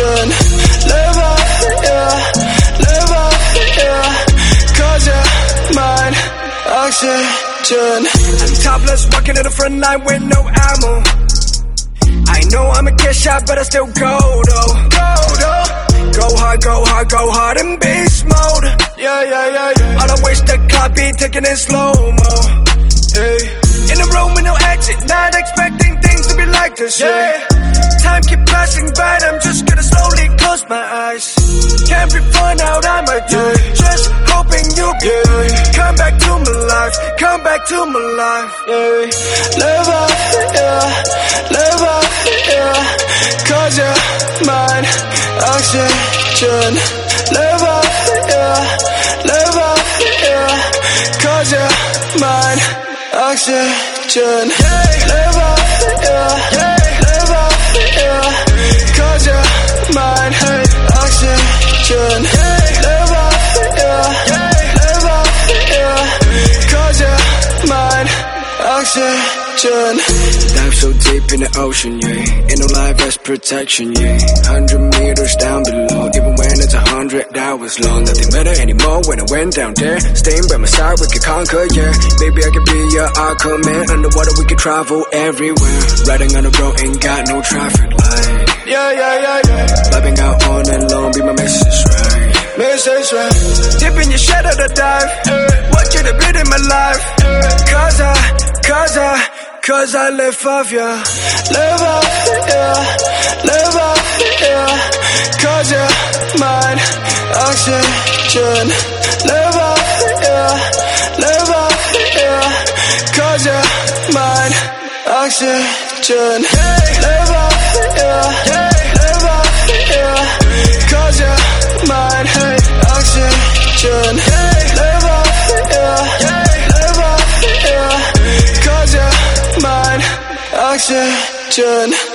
oxygen. Live up, yeah, live up, yeah. Cause you're mine, oxygen. I'm topless, walking to the front line with no ammo. I know I'm a kiss shot, but I still go though. Go though. Go hard, go hard, go hard in beast mode. Yeah, yeah, yeah, yeah. I don't waste the clock, be taking it slow mo. Hey. In a room with no exit, not expecting things to be like this. Yeah. Time keep passing by, I'm just gonna slowly close my eyes. Can't be fun out, I'm a Yeah. Just hoping you Yeah. come back to my life, come back to my life. yeah. Live up, yeah, live up, yeah. Cause you're mine, oxygen. Live up, yeah, live up, yeah. Cause you're mine, oxygen. Live up, yeah, live oxygen. Dive so deep in the ocean, yeah. Ain't no life as protection, yeah. Hundred meters down below, even when it's a hundred hours long. Nothing matter anymore when I went down there. Staying by my side, we could conquer, yeah. Maybe I could be your Aquaman. Underwater, we could travel everywhere. Riding on the road, ain't got no traffic light. Yeah, yeah, yeah, yeah. Vibing out on and long, be my message, right? Message right. Dip in your shadow to dive. Cause I live for you. Live up, yeah, live up, yeah. Cause you're mine, oxygen. Live up, yeah, live up, yeah. Cause you're mine, oxygen. Live up, yeah, live up, yeah. Cause you're oxygen.